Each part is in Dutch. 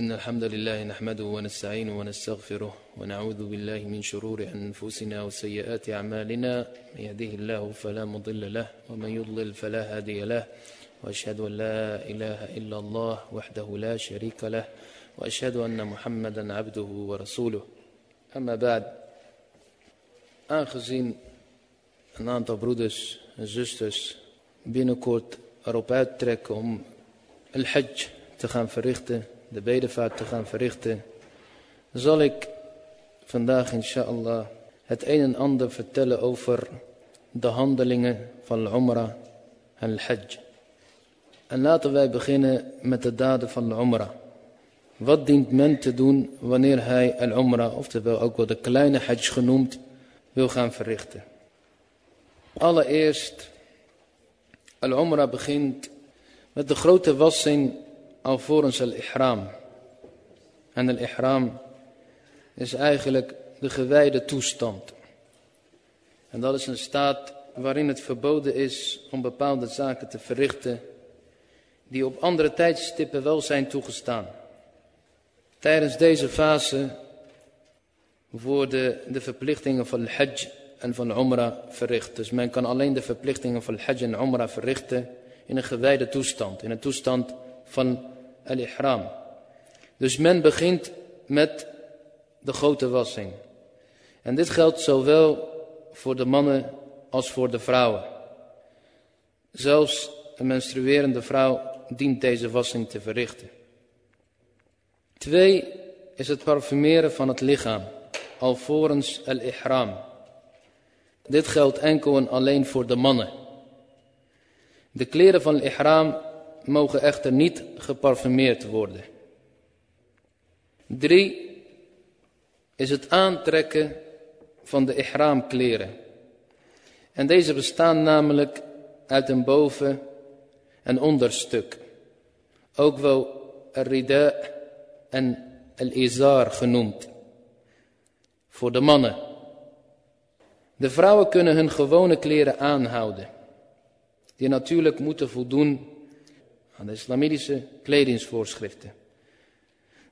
إن الحمد لله نحمده ونستعينه ونستغفره ونعوذ بالله من شرور أنفسنا وسيئات أعمالنا. من يهده الله فلا مضل له ومن يضلل فلا هادي له. وأشهد أن لا إله إلا الله وحده لا شريك له. وأشهد أن محمدا عبده ورسوله. أما بعد aangezien een aantal broeders en zusters binnenkort erop te gaan verrichten, de bedevaart te gaan verrichten, zal ik vandaag inshallah het een en ander vertellen over de handelingen van al-umrah en al-hajj. En laten wij beginnen met de daden van al-umrah. Wat dient men te doen wanneer hij al-umrah, oftewel ook wel de kleine hajj genoemd, wil gaan verrichten? Allereerst, al-umrah begint met de grote wassing alvorens al-ihram. En al-ihram is eigenlijk de gewijde toestand. En dat is een staat waarin het verboden is om bepaalde zaken te verrichten die op andere tijdstippen wel zijn toegestaan. Tijdens deze fase worden de verplichtingen van al-hajj en van umrah verricht. Dus men kan alleen de verplichtingen van al-hajj en umrah verrichten in een gewijde toestand, in een toestand van al-ihram. Dus men begint met de grote wassing. En dit geldt zowel voor de mannen als voor de vrouwen. Zelfs een menstruerende vrouw dient deze wassing te verrichten. Twee is het parfumeren van het lichaam, alvorens al-ihram. Dit geldt enkel en alleen voor de mannen. De kleren van al-ihram mogen echter niet geparfumeerd worden. Drie is het aantrekken van de ihramkleren. En deze bestaan namelijk uit een boven- en onderstuk. Ook wel al-rida en al-izar genoemd. Voor de mannen. De vrouwen kunnen hun gewone kleren aanhouden. Die natuurlijk moeten voldoen aan de islamitische kledingsvoorschriften.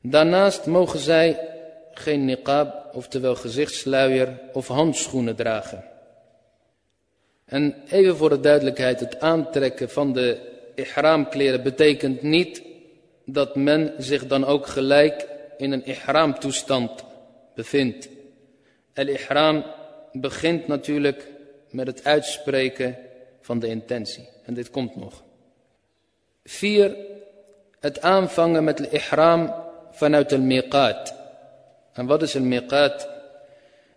Daarnaast mogen zij geen niqab, oftewel gezichtssluier of handschoenen dragen. En even voor de duidelijkheid, het aantrekken van de ihramkleren betekent niet dat men zich dan ook gelijk in een ihramtoestand bevindt. El-ihram begint natuurlijk met het uitspreken van de intentie. En dit komt nog. Vier, het aanvangen met de ihram vanuit de miqat. En wat is een miqat?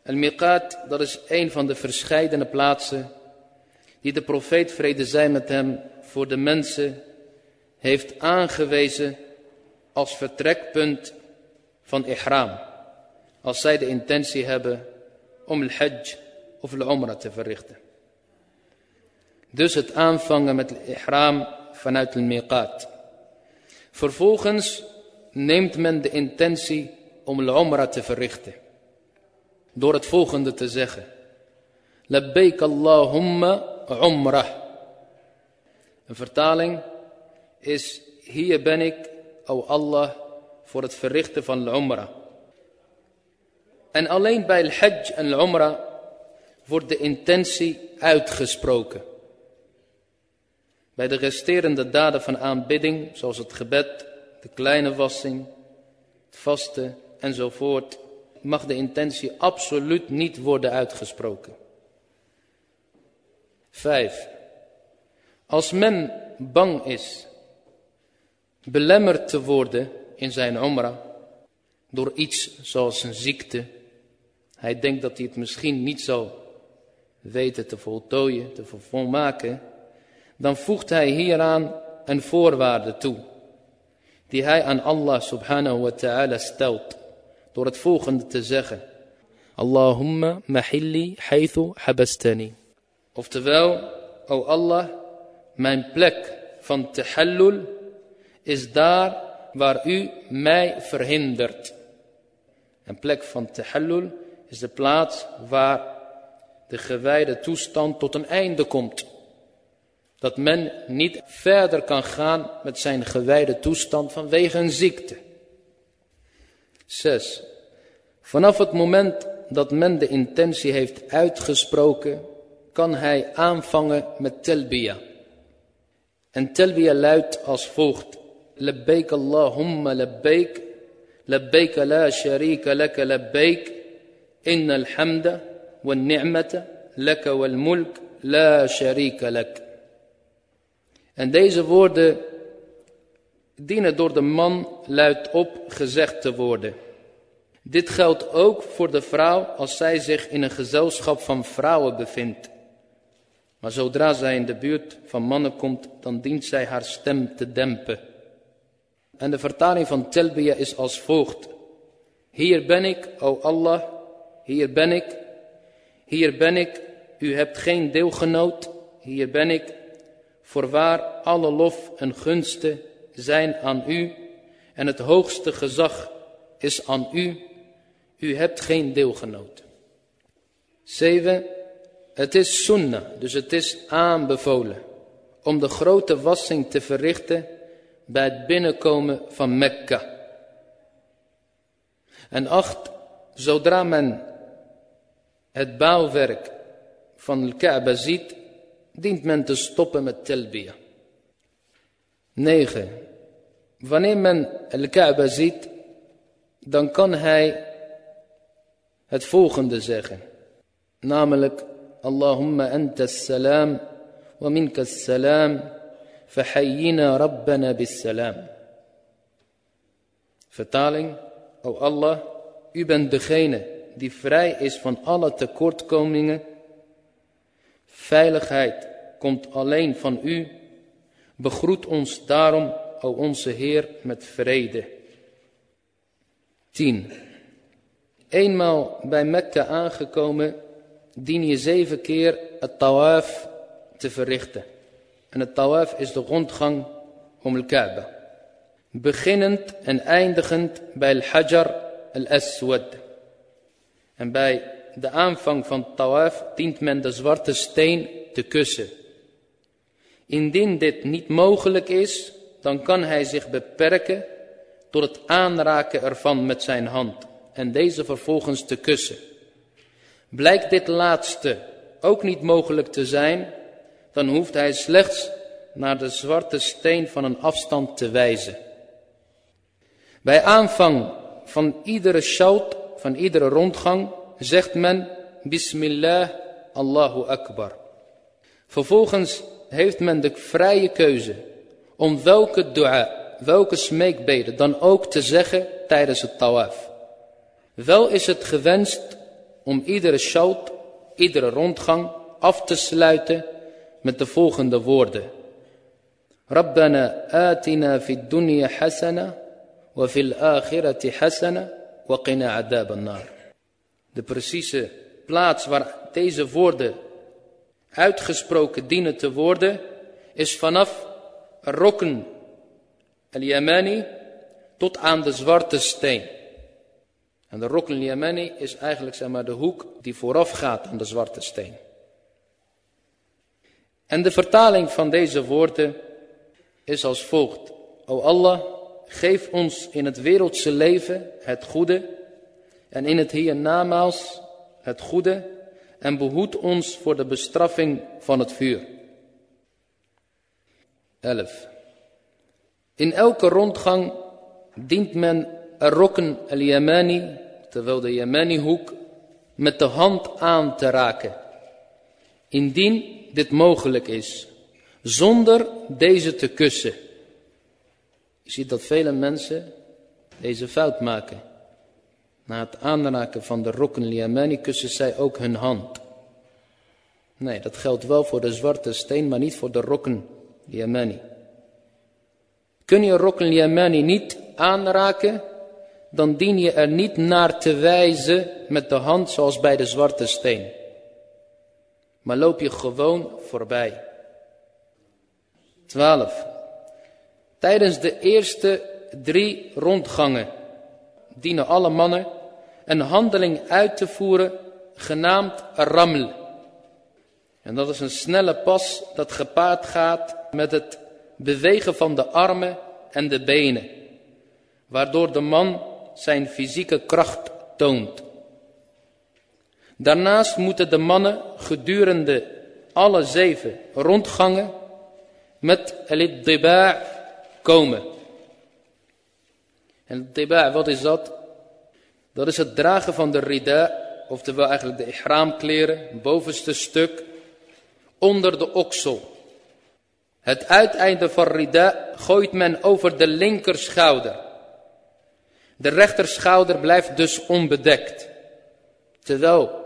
Een miqat, dat is een van de verscheidene plaatsen die de profeet vrede zij met hem voor de mensen heeft aangewezen als vertrekpunt van ihram. Als zij de intentie hebben om al-hajj of al-umrah te verrichten. Dus het aanvangen met ihram vanuit een miqat. Vervolgens neemt men de intentie om al-umrah te verrichten. Door het volgende te zeggen. Labbaik Allahumma umrah. Een vertaling is hier ben ik, o Allah, voor het verrichten van al-umrah. En alleen bij al-hajj en al-umrah wordt de intentie uitgesproken. Bij de resterende daden van aanbidding, zoals het gebed, de kleine wassing, het vasten enzovoort, mag de intentie absoluut niet worden uitgesproken. Vijf. Als men bang is belemmerd te worden in zijn umrah door iets zoals een ziekte, hij denkt dat hij het misschien niet zal weten te voltooien, te volmaken, dan voegt hij hieraan een voorwaarde toe, die hij aan Allah subhanahu wa ta'ala stelt, door het volgende te zeggen. Allahumma mahilli haythu habastani. Oftewel, o Allah, mijn plek van tahallul is daar waar u mij verhindert. Een plek van tahallul is de plaats waar de gewijde toestand tot een einde komt. Dat men niet verder kan gaan met zijn gewijde toestand vanwege een ziekte. Zes. Vanaf het moment dat men de intentie heeft uitgesproken, kan hij aanvangen met telbiya. En telbiya luidt als volgt. Labbaik Allahumma labbaik, labbaik la sharika laka labbaik, inna alhamda wa ni'mata laka wal mulk la sharika lak. En deze woorden dienen door de man luid op gezegd te worden. Dit geldt ook voor de vrouw als zij zich in een gezelschap van vrouwen bevindt. Maar zodra zij in de buurt van mannen komt, dan dient zij haar stem te dempen. En de vertaling van Telbiya is als volgt. Hier ben ik, o Allah, hier ben ik, hier ben ik, u hebt geen deelgenoot, hier ben ik. Voorwaar alle lof en gunsten zijn aan u en het hoogste gezag is aan u. U hebt geen deelgenoot. 7. Het is sunnah, dus het is aanbevolen om de grote wassing te verrichten bij het binnenkomen van Mekka. En acht, zodra men het bouwwerk van de Kaaba ziet, dient men te stoppen met telbiya. 9. Wanneer men de Kaaba ziet, dan kan hij het volgende zeggen. Namelijk, Allahumma anta salam wa minka salam, fahayyina rabbana bis salam. Vertaling, O Allah, u bent degene die vrij is van alle tekortkomingen. Veiligheid komt alleen van u. Begroet ons daarom, o onze Heer, met vrede. 10. Eenmaal bij Mekka aangekomen, dien je zeven keer het tawaf te verrichten. En het tawaf is de rondgang om de Kaaba. Beginnend en eindigend bij al-Hajar al-Aswad. En bij de aanvang van tawaf dient men de zwarte steen te kussen. Indien dit niet mogelijk is, dan kan hij zich beperken tot het aanraken ervan met zijn hand en deze vervolgens te kussen. Blijkt dit laatste ook niet mogelijk te zijn, dan hoeft hij slechts naar de zwarte steen van een afstand te wijzen. Bij aanvang van iedere shout, van iedere rondgang, zegt men Bismillah, Allahu Akbar. Vervolgens heeft men de vrije keuze om welke dua, welke smeekbeden dan ook te zeggen tijdens het tawaf. Wel is het gewenst om iedere shout, iedere rondgang af te sluiten met de volgende woorden. Rabbana atina fid dunya hasana wa fil akhirati hasana wa qina adab nar De precieze plaats waar deze woorden uitgesproken dienen te worden is vanaf Rokken al-Yamani tot aan de zwarte steen. En de Rokn Yemeni is eigenlijk zeg maar, de hoek die vooraf gaat aan de zwarte steen. En de vertaling van deze woorden is als volgt. O Allah, geef ons in het wereldse leven het goede en in het hiernamaals het goede en behoed ons voor de bestraffing van het vuur. 11. In elke rondgang dient men Rokken al-Yamani, terwijl de Yamani-hoek, met de hand aan te raken. Indien dit mogelijk is, zonder deze te kussen. Je ziet dat vele mensen deze fout maken. Na het aanraken van de Rokken al-Yamani kussen zij ook hun hand. Nee, dat geldt wel voor de zwarte steen, maar niet voor de Rokken al-Yamani. Kun je Rokken al-Yamani niet aanraken, dan dien je er niet naar te wijzen met de hand zoals bij de zwarte steen. Maar loop je gewoon voorbij. 12. Tijdens de eerste drie rondgangen dienen alle mannen een handeling uit te voeren genaamd raml. En dat is een snelle pas dat gepaard gaat met het bewegen van de armen en de benen. Waardoor de man zijn fysieke kracht toont. Daarnaast moeten de mannen gedurende alle zeven rondgangen met al komen. En al wat is dat? Dat is het dragen van de rida, oftewel eigenlijk de ihraamkleren, bovenste stuk, onder de oksel. Het uiteinde van rida gooit men over de linkerschouder. De rechterschouder blijft dus onbedekt. Terwijl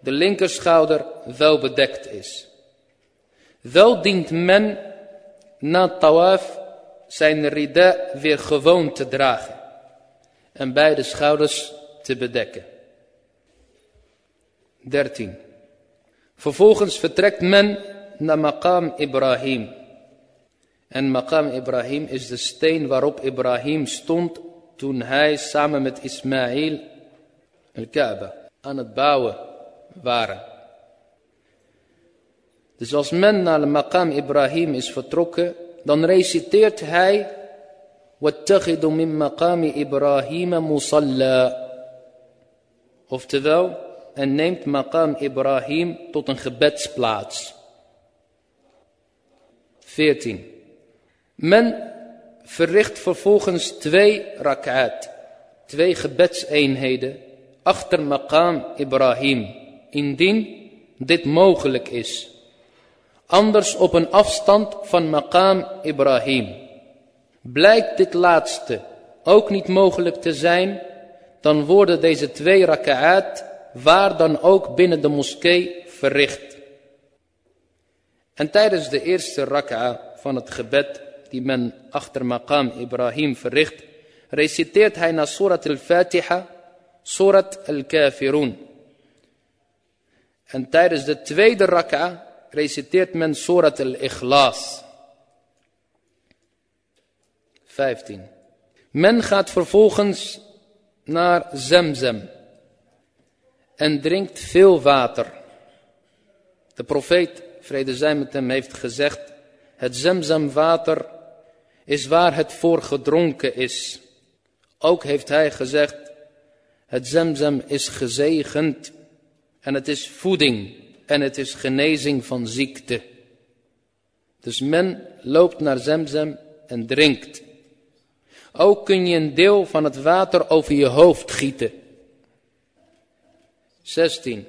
de linkerschouder wel bedekt is. Wel dient men na tawaf zijn rida weer gewoon te dragen en beide schouders te bedekken. 13. Vervolgens vertrekt men naar Maqam Ibrahim. En Maqam Ibrahim is de steen waarop Ibrahim stond toen hij samen met Ismaïl al-Kaaba aan het bouwen waren. Dus als men naar Maqam Ibrahim is vertrokken, dan reciteert hij واتخذوا من مقام إبراهيم مصلى Oftewel, en neemt maqam Ibrahim tot een gebedsplaats. 14. Men verricht vervolgens twee rak'at, twee gebedseenheden, achter maqam Ibrahim, indien dit mogelijk is. Anders op een afstand van maqam Ibrahim. Blijkt dit laatste ook niet mogelijk te zijn, dan worden deze twee raka'at waar dan ook binnen de moskee verricht. En tijdens de eerste raka'a van het gebed die men achter maqam Ibrahim verricht, reciteert hij na surat al-Fatiha, surat al-Kafirun. En tijdens de tweede raka'a reciteert men surat al-Ikhlas. 15. Men gaat vervolgens naar Zemzem en drinkt veel water. De profeet, vrede zij met hem, heeft gezegd, het Zemzemwater is waar het voor gedronken is. Ook heeft hij gezegd, het Zemzem is gezegend en het is voeding en het is genezing van ziekte. Dus men loopt naar Zemzem en drinkt. Ook kun je een deel van het water over je hoofd gieten. 16.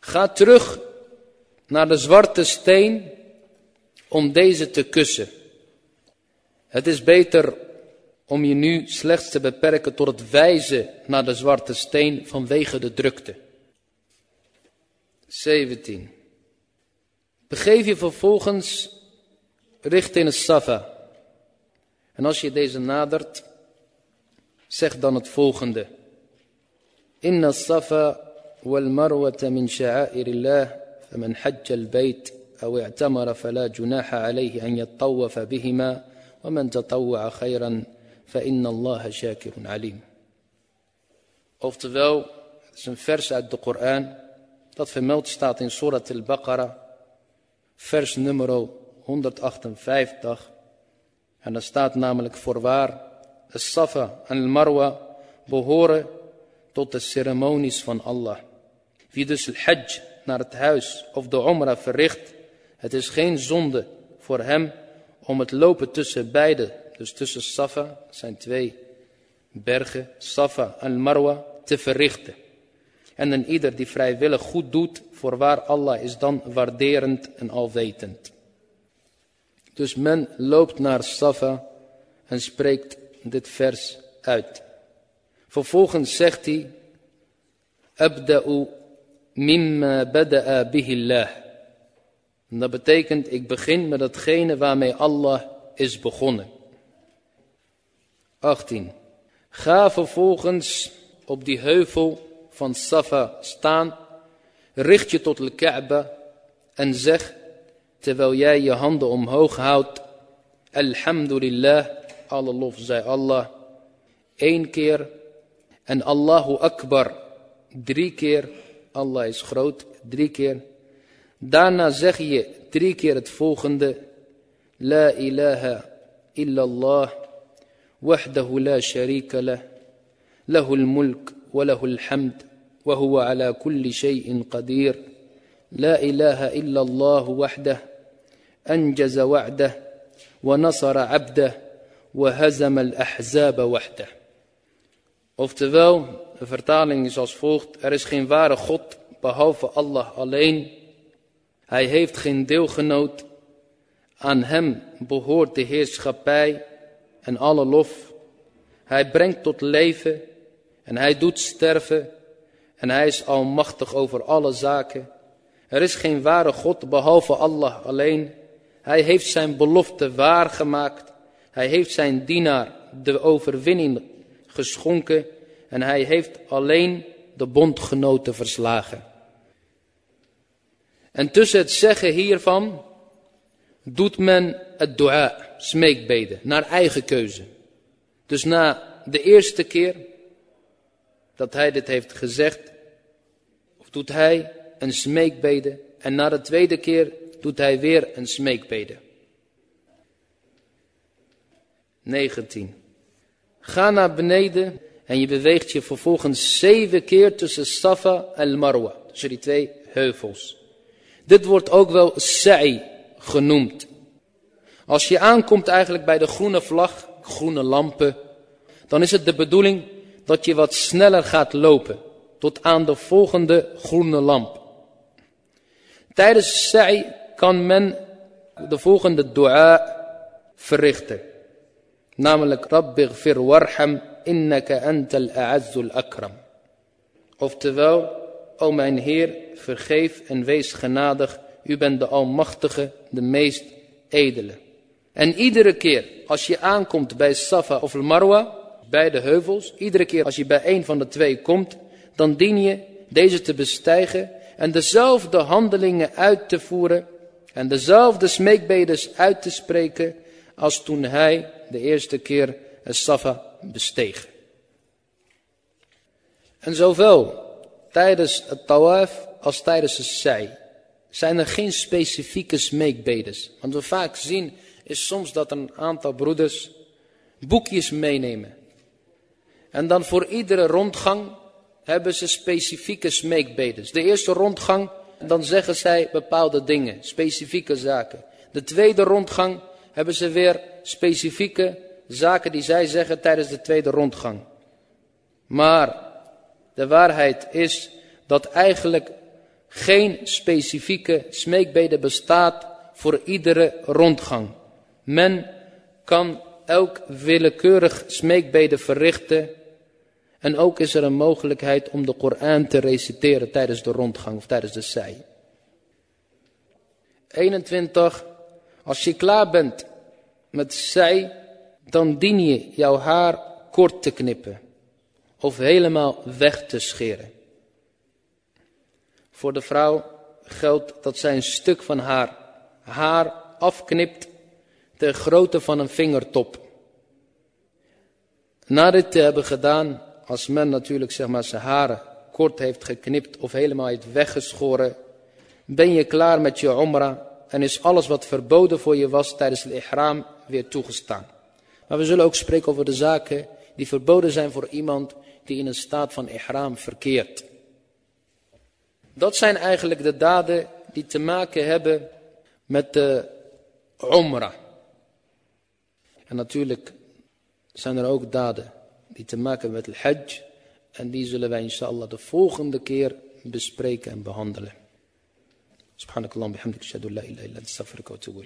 Ga terug naar de zwarte steen om deze te kussen. Het is beter om je nu slechts te beperken tot het wijzen naar de zwarte steen vanwege de drukte. 17. Begeef je vervolgens richting het Safa. En als je deze nadert, zeg dan het volgende. Inna safa wal marwata min sha'airillah, faman hajja al-bayt أو اعتمر فلا جناح عليه أن يطوف بهما ومن تطوع خيرا فإن الله شاكر عليم Oftewel, het is een vers uit de Koran dat vermeld staat in Surat al-Baqarah, vers nummer 158. En daar staat namelijk voorwaar, As-Safa en Al-Marwa behoren tot de ceremonies van Allah. Wie dus al-Hajj naar het huis of de Umrah verricht, het is geen zonde voor hem om het lopen tussen beide, dus tussen Safa, zijn twee bergen, Safa en Marwa, te verrichten. En een ieder die vrijwillig goed doet, voorwaar Allah is dan waarderend en alwetend. Dus men loopt naar Safa en spreekt dit vers uit. Vervolgens zegt hij, Abda'u mimma bada'a bihillah. En dat betekent, ik begin met datgene waarmee Allah is begonnen. 18. Ga vervolgens op die heuvel van Safa staan, richt je tot de Kaaba en zeg, terwijl jij je handen omhoog houdt, Alhamdulillah, alle lof zij Allah, één keer en Allahu Akbar, drie keer, Allah is groot, drie keer. Daarna zeg je drie keer het volgende, La ilaha illallah, wahdahu la sharika La lahul mulk. وله الحمد وهو على كل شيء قدير لا إله إلا الله وحده أنجز وعده ونصر عبده وهزم الأحزاب وحده Oftewel, de vertaling is als volgt. Er is geen ware God behalve Allah alleen. Hij heeft geen deelgenoot. Aan hem behoort de heerschappij en alle lof. Hij brengt tot leven en hij doet sterven. En hij is almachtig over alle zaken. Er is geen ware God behalve Allah alleen. Hij heeft zijn belofte waargemaakt. Hij heeft zijn dienaar de overwinning geschonken. En hij heeft alleen de bondgenoten verslagen. En tussen het zeggen hiervan doet men het dua, smeekbeden, naar eigen keuze. Dus na de eerste keer dat hij dit heeft gezegd, doet hij een smeekbede. En na de tweede keer doet hij weer een smeekbede. 19. Ga naar beneden en je beweegt je vervolgens zeven keer tussen Safa en Marwa. Tussen die twee heuvels. Dit wordt ook wel sa'i genoemd. Als je aankomt eigenlijk bij de groene vlag, groene lampen, dan is het de bedoeling dat je wat sneller gaat lopen tot aan de volgende groene lamp. Tijdens sa'i kan men de volgende dua verrichten. Namelijk Rabbighfir warham innaka antal a'azzul akram. Oftewel, o mijn Heer, vergeef en wees genadig, u bent de Almachtige, de meest edele. En iedere keer als je aankomt bij Safa of Marwa, bij de heuvels, iedere keer als je bij een van de twee komt, dan dien je deze te bestijgen en dezelfde handelingen uit te voeren en dezelfde smeekbedes uit te spreken als toen hij de eerste keer Safa besteeg. En zowel tijdens het tawaf als tijdens het sa'i zijn er geen specifieke smeekbedes. Want we vaak zien is soms dat een aantal broeders boekjes meenemen. En dan voor iedere rondgang hebben ze specifieke smeekbedes. De eerste rondgang, dan zeggen zij bepaalde dingen, specifieke zaken. De tweede rondgang hebben ze weer specifieke zaken die zij zeggen tijdens de tweede rondgang. Maar de waarheid is dat eigenlijk geen specifieke smeekbede bestaat voor iedere rondgang. Men kan elk willekeurig smeekbede verrichten. En ook is er een mogelijkheid om de Koran te reciteren tijdens de rondgang of tijdens de zij. 21. Als je klaar bent met zij, dan dien je jouw haar kort te knippen of helemaal weg te scheren. Voor de vrouw geldt dat zij een stuk van haar haar afknipt ter grootte van een vingertop. Na dit te hebben gedaan, als men natuurlijk zeg maar zijn haren kort heeft geknipt of helemaal heeft weggeschoren, ben je klaar met je omra en is alles wat verboden voor je was tijdens het ihram weer toegestaan. Maar we zullen ook spreken over de zaken die verboden zijn voor iemand die in een staat van ihram verkeert. Dat zijn eigenlijk de daden die te maken hebben met de umrah. En natuurlijk zijn er ook daden die te maken hebben met het hajj. En die zullen wij inshallah de volgende keer bespreken en behandelen. Subhanakallah, bihamdik, shadu la ilaha illa, astaghfiruka wa